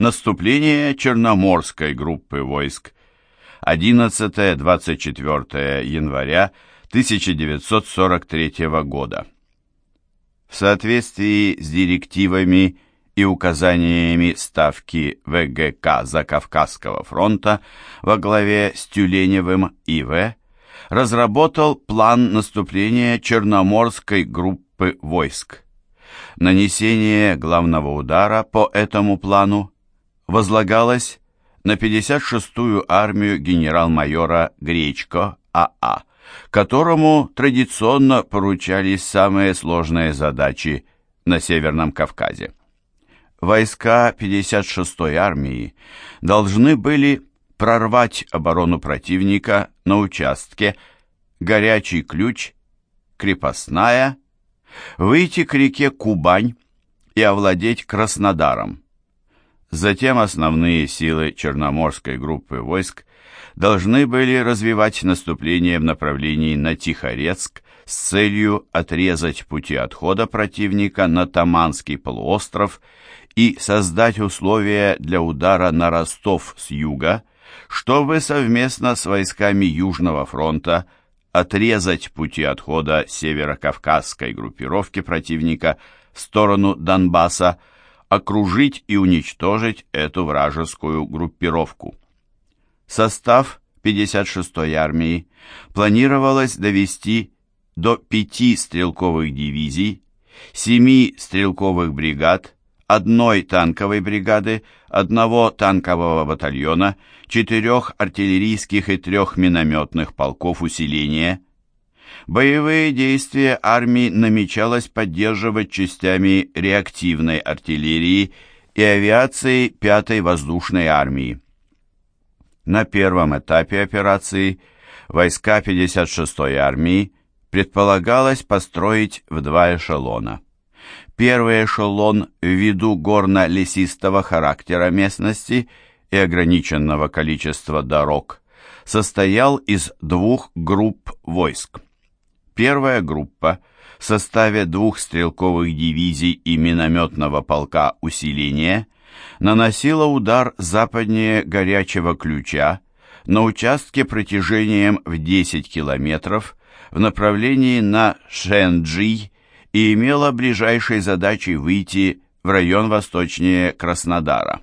Наступление Черноморской группы войск 11-24 января 1943 года. В соответствии с директивами и указаниями Ставки ВГК Закавказского фронта во главе с Тюленевым И.В. разработал план наступления Черноморской группы войск. Нанесение главного удара по этому плану возлагалось на 56-ю армию генерал-майора Гречко А.А., которому традиционно поручались самые сложные задачи на Северном Кавказе. Войска 56-й армии должны были прорвать оборону противника на участке Горячий Ключ, Крепостная, выйти к реке Кубань и овладеть Краснодаром. Затем основные силы Черноморской группы войск должны были развивать наступление в направлении на Тихорецк с целью отрезать пути отхода противника на Таманский полуостров и создать условия для удара на Ростов с юга, чтобы совместно с войсками Южного фронта отрезать пути отхода северокавказской группировки противника в сторону Донбасса, окружить и уничтожить эту вражескую группировку. Состав 56-й армии планировалось довести до пяти стрелковых дивизий, семи стрелковых бригад, одной танковой бригады, одного танкового батальона, четырех артиллерийских и трех минометных полков усиления – Боевые действия армии намечалось поддерживать частями реактивной артиллерии и авиацией 5-й воздушной армии. На первом этапе операции войска 56-й армии предполагалось построить в два эшелона. Первый эшелон ввиду горно-лесистого характера местности и ограниченного количества дорог состоял из двух групп войск. Первая группа в составе двух стрелковых дивизий и минометного полка усиления наносила удар западнее горячего ключа на участке протяжением в 10 километров в направлении на Шенджи и имела ближайшей задачей выйти в район восточнее Краснодара.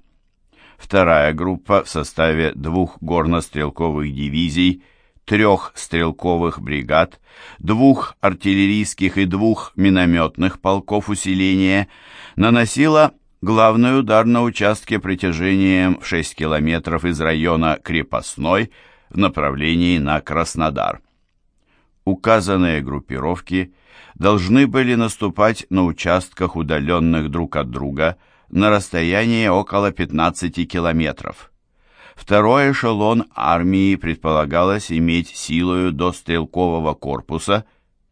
Вторая группа в составе двух горнострелковых дивизий – трех стрелковых бригад, двух артиллерийских и двух минометных полков усиления наносила главный удар на участке протяжением в 6 километров из района Крепостной в направлении на Краснодар. Указанные группировки должны были наступать на участках, удаленных друг от друга, на расстоянии около 15 километров. Второй эшелон армии предполагалось иметь силою до стрелкового корпуса,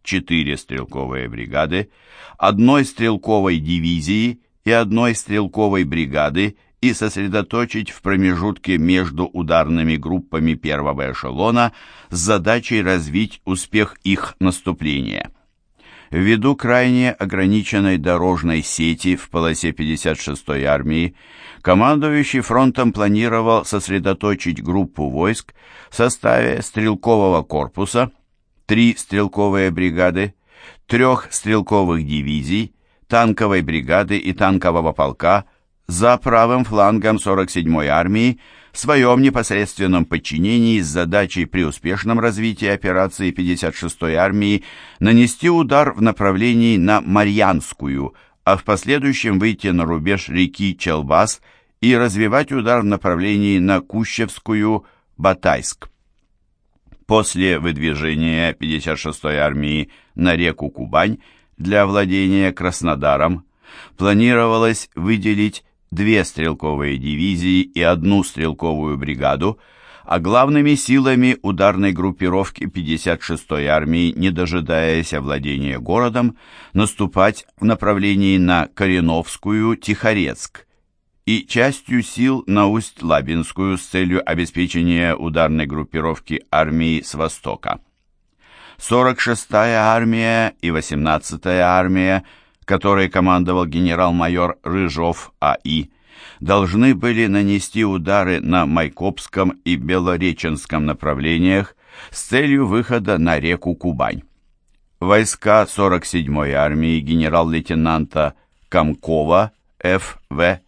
четыре стрелковые бригады, одной стрелковой дивизии и одной стрелковой бригады и сосредоточить в промежутке между ударными группами первого эшелона с задачей развить успех их наступления. Ввиду крайне ограниченной дорожной сети в полосе 56-й армии, командующий фронтом планировал сосредоточить группу войск в составе стрелкового корпуса, три стрелковые бригады, трех стрелковых дивизий, танковой бригады и танкового полка за правым флангом 47-й армии в своем непосредственном подчинении с задачей при успешном развитии операции 56-й армии нанести удар в направлении на Марьянскую, а в последующем выйти на рубеж реки Челбас и развивать удар в направлении на Кущевскую, Батайск. После выдвижения 56-й армии на реку Кубань для владения Краснодаром планировалось выделить две стрелковые дивизии и одну стрелковую бригаду, а главными силами ударной группировки 56-й армии, не дожидаясь овладения городом, наступать в направлении на Кореновскую, Тихорецк и частью сил на Усть-Лабинскую с целью обеспечения ударной группировки армии с востока. 46-я армия и 18-я армия – которой командовал генерал-майор Рыжов А.И., должны были нанести удары на Майкопском и Белореченском направлениях с целью выхода на реку Кубань. Войска 47-й армии генерал-лейтенанта Комкова Ф.В.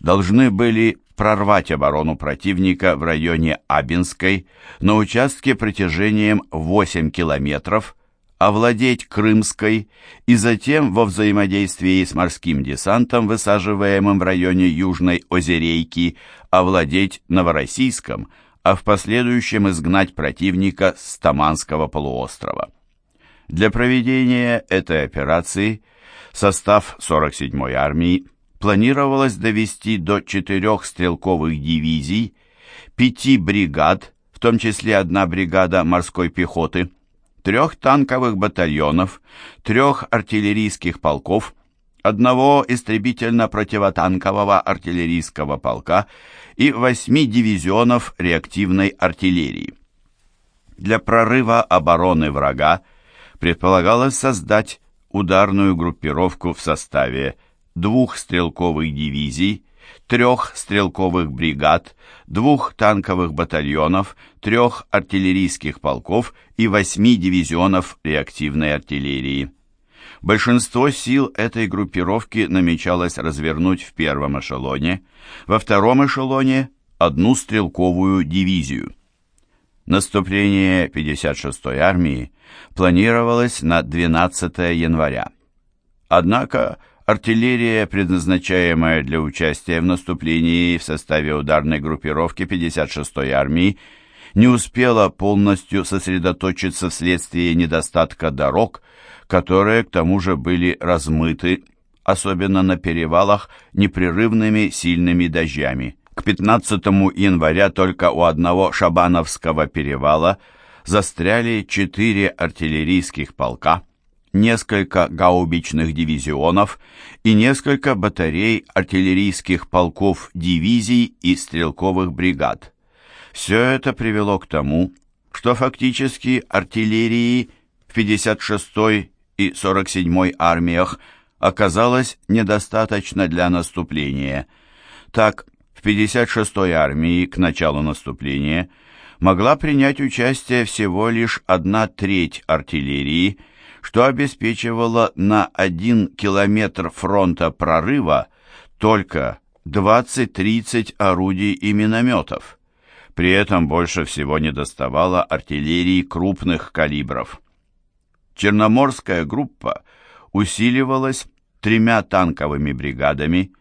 должны были прорвать оборону противника в районе Абинской на участке протяжением 8 километров, овладеть Крымской и затем во взаимодействии с морским десантом, высаживаемым в районе Южной Озерейки, овладеть Новороссийском, а в последующем изгнать противника с Таманского полуострова. Для проведения этой операции состав 47-й армии планировалось довести до четырех стрелковых дивизий, пяти бригад, в том числе одна бригада морской пехоты, трех танковых батальонов, трех артиллерийских полков, одного истребительно-противотанкового артиллерийского полка и восьми дивизионов реактивной артиллерии. Для прорыва обороны врага предполагалось создать ударную группировку в составе двух стрелковых дивизий, трех стрелковых бригад, двух танковых батальонов, трех артиллерийских полков и восьми дивизионов реактивной артиллерии. Большинство сил этой группировки намечалось развернуть в первом эшелоне, во втором эшелоне – одну стрелковую дивизию. Наступление 56-й армии планировалось на 12 января. Однако артиллерия, предназначаемая для участия в наступлении в составе ударной группировки 56-й армии, не успела полностью сосредоточиться вследствие недостатка дорог, которые к тому же были размыты, особенно на перевалах, непрерывными сильными дождями. К 15 января только у одного Шабановского перевала застряли четыре артиллерийских полка, несколько гаубичных дивизионов и несколько батарей артиллерийских полков дивизий и стрелковых бригад. Все это привело к тому, что фактически артиллерии в 56-й и 47-й армиях оказалось недостаточно для наступления. Так, в 56-й армии к началу наступления могла принять участие всего лишь одна треть артиллерии, что обеспечивало на один километр фронта прорыва только 20-30 орудий и минометов. При этом больше всего недоставало артиллерии крупных калибров. Черноморская группа усиливалась тремя танковыми бригадами,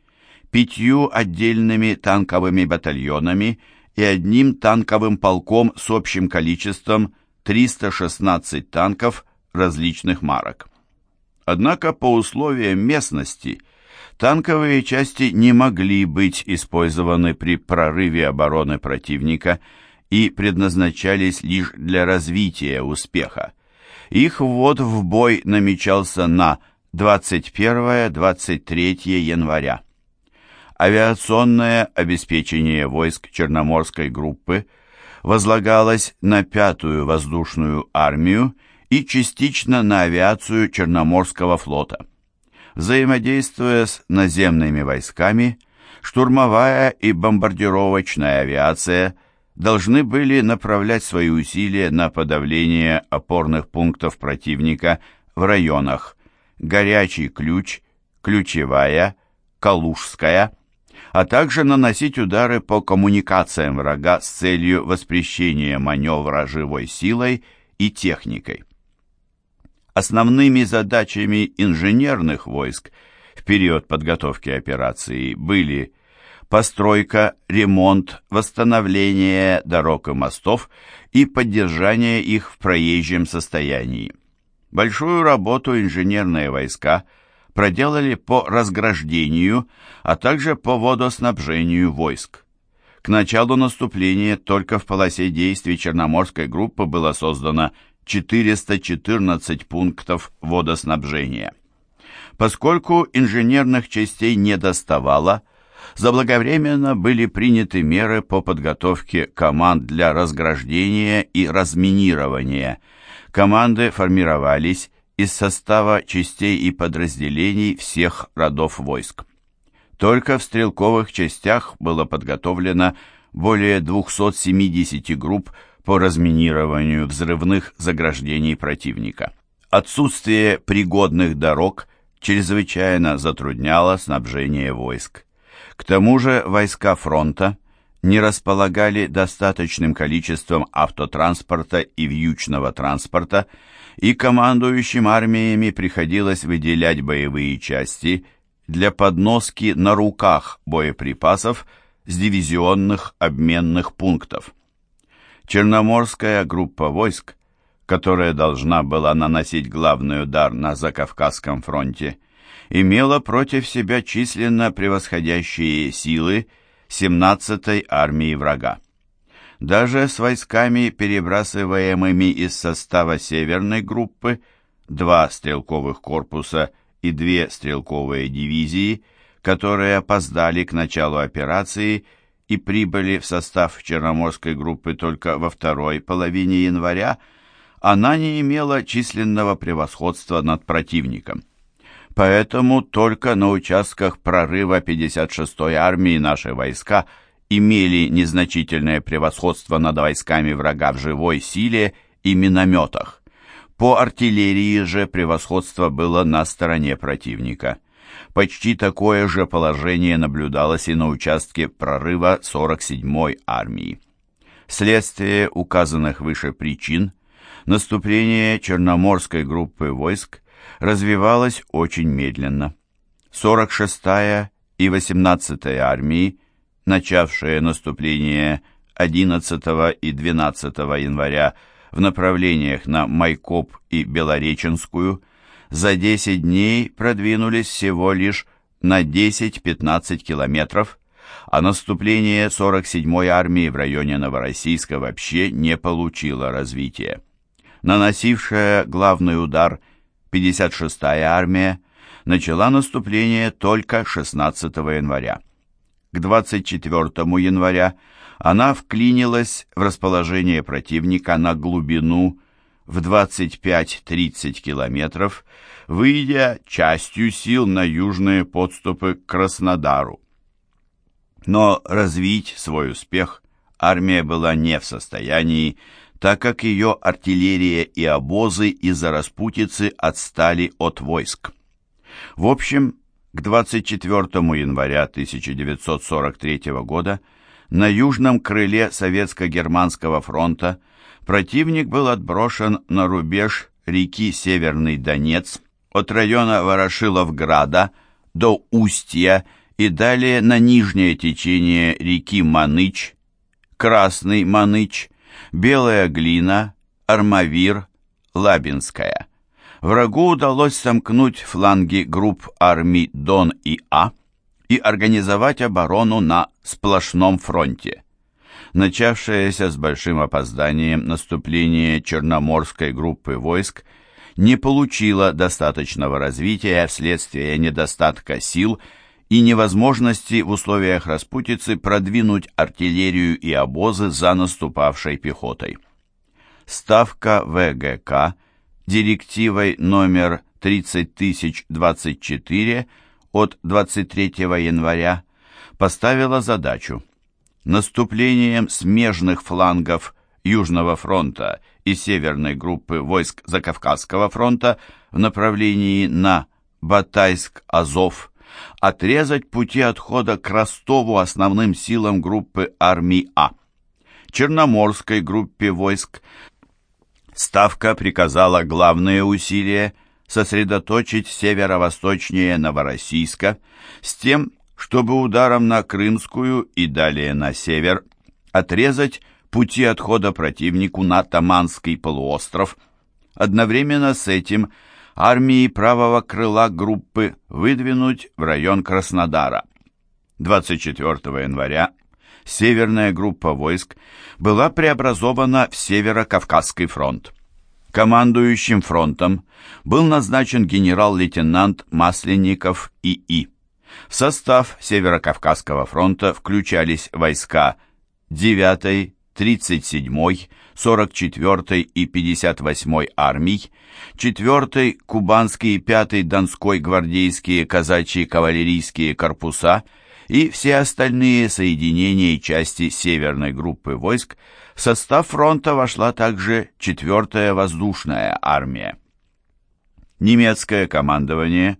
пятью отдельными танковыми батальонами и одним танковым полком с общим количеством 316 танков различных марок. Однако по условиям местности танковые части не могли быть использованы при прорыве обороны противника и предназначались лишь для развития успеха. Их ввод в бой намечался на 21-23 января авиационное обеспечение войск Черноморской группы возлагалось на пятую воздушную армию и частично на авиацию Черноморского флота. Взаимодействуя с наземными войсками, штурмовая и бомбардировочная авиация должны были направлять свои усилия на подавление опорных пунктов противника в районах Горячий Ключ, Ключевая, Калужская, а также наносить удары по коммуникациям врага с целью воспрещения маневра живой силой и техникой. Основными задачами инженерных войск в период подготовки операции были постройка, ремонт, восстановление дорог и мостов и поддержание их в проезжем состоянии. Большую работу инженерные войска – проделали по разграждению, а также по водоснабжению войск. К началу наступления только в полосе действий Черноморской группы было создано 414 пунктов водоснабжения. Поскольку инженерных частей не доставало, заблаговременно были приняты меры по подготовке команд для разграждения и разминирования. Команды формировались из состава частей и подразделений всех родов войск. Только в стрелковых частях было подготовлено более 270 групп по разминированию взрывных заграждений противника. Отсутствие пригодных дорог чрезвычайно затрудняло снабжение войск. К тому же войска фронта не располагали достаточным количеством автотранспорта и вьючного транспорта, и командующим армиями приходилось выделять боевые части для подноски на руках боеприпасов с дивизионных обменных пунктов. Черноморская группа войск, которая должна была наносить главный удар на Закавказском фронте, имела против себя численно превосходящие силы 17-й армии врага. Даже с войсками, перебрасываемыми из состава Северной группы, два стрелковых корпуса и две стрелковые дивизии, которые опоздали к началу операции и прибыли в состав Черноморской группы только во второй половине января, она не имела численного превосходства над противником. Поэтому только на участках прорыва 56-й армии наши войска имели незначительное превосходство над войсками врага в живой силе и минометах. По артиллерии же превосходство было на стороне противника. Почти такое же положение наблюдалось и на участке прорыва 47-й армии. Вследствие указанных выше причин, наступление Черноморской группы войск развивалось очень медленно. 46-я и 18-я армии, начавшие наступление 11 и 12 января в направлениях на Майкоп и Белореченскую, за 10 дней продвинулись всего лишь на 10-15 километров, а наступление 47-й армии в районе Новороссийска вообще не получило развития. Наносившая главный удар 56-я армия начала наступление только 16 января. К 24 января она вклинилась в расположение противника на глубину в 25-30 километров, выйдя частью сил на южные подступы к Краснодару. Но развить свой успех армия была не в состоянии, так как ее артиллерия и обозы из-за распутицы отстали от войск. В общем, к 24 января 1943 года на южном крыле Советско-Германского фронта противник был отброшен на рубеж реки Северный Донец от района Ворошиловграда до Устья и далее на нижнее течение реки Маныч, Красный Маныч, Белая Глина, Армавир, Лабинская. Врагу удалось сомкнуть фланги групп армий Дон и А и организовать оборону на сплошном фронте. Начавшееся с большим опозданием наступление Черноморской группы войск не получило достаточного развития вследствие недостатка сил и невозможности в условиях распутицы продвинуть артиллерию и обозы за наступавшей пехотой. Ставка ВГК директивой номер 30024 от 23 января поставила задачу наступлением смежных флангов Южного фронта и Северной группы войск Закавказского фронта в направлении на Батайск-Азов отрезать пути отхода к Ростову основным силам группы армий А. Черноморской группе войск Ставка приказала главные усилия сосредоточить северо-восточнее Новороссийска с тем, чтобы ударом на Крымскую и далее на север отрезать пути отхода противнику на Таманский полуостров. Одновременно с этим армии правого крыла группы выдвинуть в район Краснодара. 24 января северная группа войск была преобразована в Северо-Кавказский фронт. Командующим фронтом был назначен генерал-лейтенант Масленников И.И. В состав Северо-Кавказского фронта включались войска 9-й, 37-й, 44-й и 58-й армий, 4-й Кубанский и 5-й Донской гвардейские казачьи кавалерийские корпуса и все остальные соединения и части северной группы войск, в состав фронта вошла также 4-я воздушная армия. Немецкое командование,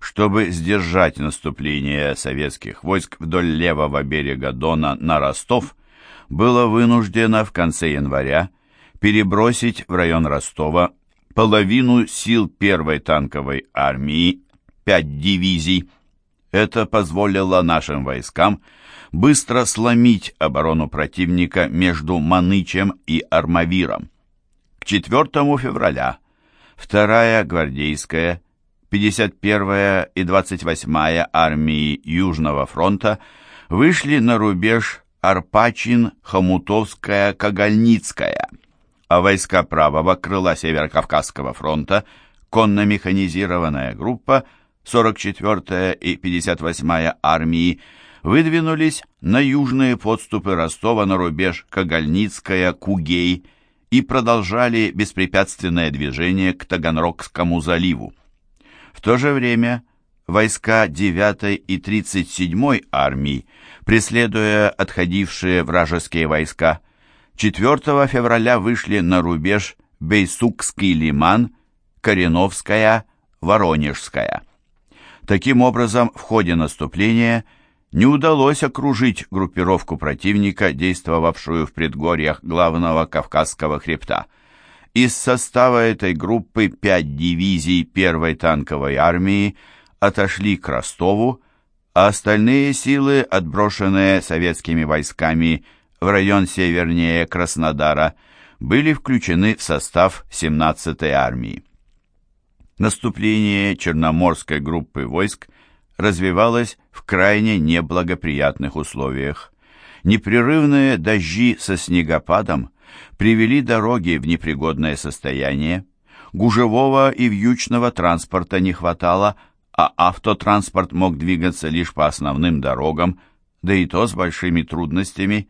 чтобы сдержать наступление советских войск вдоль левого берега Дона на Ростов, было вынуждено в конце января перебросить в район Ростова половину сил первой танковой армии, пять дивизий. Это позволило нашим войскам быстро сломить оборону противника между Манычем и Армавиром. К 4 февраля 2-я гвардейская, 51-я и 28-я армии Южного фронта вышли на рубеж Арпачин, Хомутовская, Кагальницкая, а войска правого крыла Северокавказского фронта, конно-механизированная группа, 44-я и 58-я армии, выдвинулись на южные подступы Ростова на рубеж Кагальницкая-Кугей и продолжали беспрепятственное движение к Таганрогскому заливу. В то же время войска 9-й и 37-й армий, преследуя отходившие вражеские войска, 4 февраля вышли на рубеж Бейсукский лиман, Кореновская, Воронежская. Таким образом, в ходе наступления не удалось окружить группировку противника, действовавшую в предгорьях главного Кавказского хребта. Из состава этой группы пять дивизий первой танковой армии отошли к Ростову, а остальные силы, отброшенные советскими войсками в район севернее Краснодара, были включены в состав 17-й армии. Наступление Черноморской группы войск развивалось в крайне неблагоприятных условиях. Непрерывные дожди со снегопадом привели дороги в непригодное состояние, гужевого и вьючного транспорта не хватало, а автотранспорт мог двигаться лишь по основным дорогам, да и то с большими трудностями.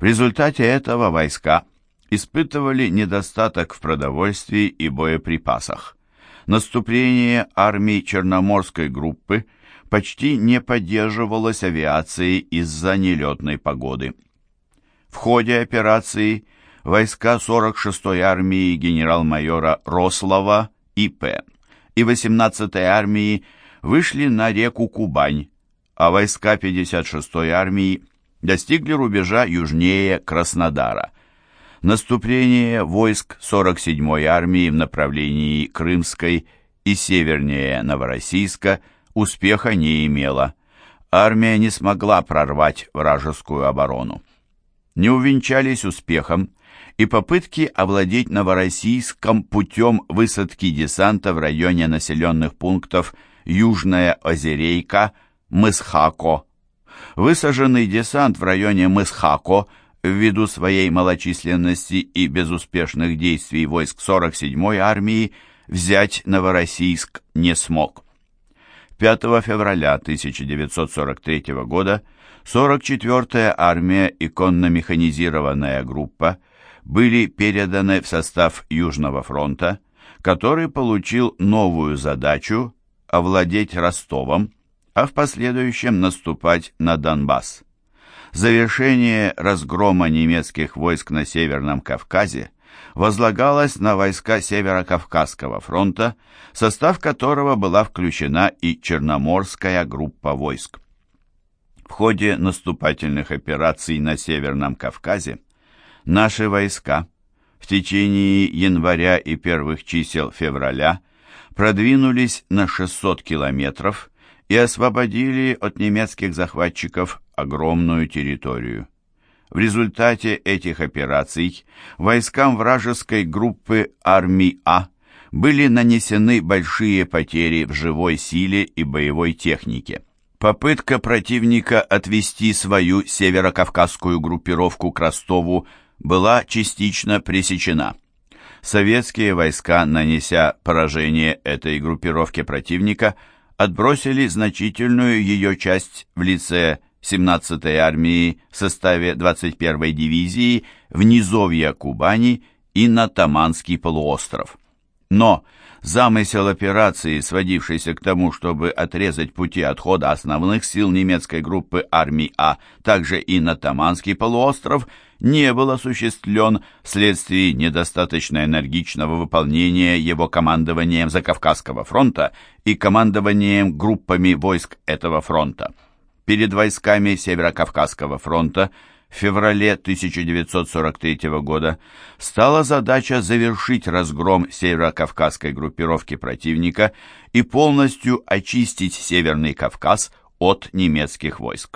В результате этого войска испытывали недостаток в продовольствии и боеприпасах. Наступление армии Черноморской группы почти не поддерживалось авиацией из-за нелетной погоды. В ходе операции войска 46-й армии генерал-майора Рослова И.П. и 18-й армии вышли на реку Кубань, а войска 56-й армии достигли рубежа южнее Краснодара. Наступление войск 47-й армии в направлении Крымской и севернее Новороссийска успеха не имело. Армия не смогла прорвать вражескую оборону. Не увенчались успехом и попытки овладеть Новороссийском путем высадки десанта в районе населенных пунктов Южная Озерейка, Мысхако. Высаженный десант в районе Мысхако ввиду своей малочисленности и безуспешных действий войск 47-й армии взять Новороссийск не смог. 5 февраля 1943 года 44-я армия и конно-механизированная группа были переданы в состав Южного фронта, который получил новую задачу овладеть Ростовом, а в последующем наступать на Донбасс. Завершение разгрома немецких войск на Северном Кавказе возлагалось на войска Северо-Кавказского фронта, состав которого была включена и Черноморская группа войск. В ходе наступательных операций на Северном Кавказе наши войска в течение января и первых чисел февраля продвинулись на 600 километров и освободили от немецких захватчиков огромную территорию. В результате этих операций войскам вражеской группы армий А были нанесены большие потери в живой силе и боевой технике. Попытка противника отвести свою северокавказскую группировку к Ростову была частично пресечена. Советские войска, нанеся поражение этой группировке противника, отбросили значительную ее часть в лице 17-й армии в составе 21-й дивизии в низовья Кубани и на Таманский полуостров. Но замысел операции, сводившийся к тому, чтобы отрезать пути отхода основных сил немецкой группы армий А, также и на Таманский полуостров, не был осуществлен вследствие недостаточно энергичного выполнения его командованием Закавказского фронта и командованием группами войск этого фронта. Перед войсками Северокавказского фронта в феврале 1943 года стала задача завершить разгром северокавказской группировки противника и полностью очистить Северный Кавказ от немецких войск.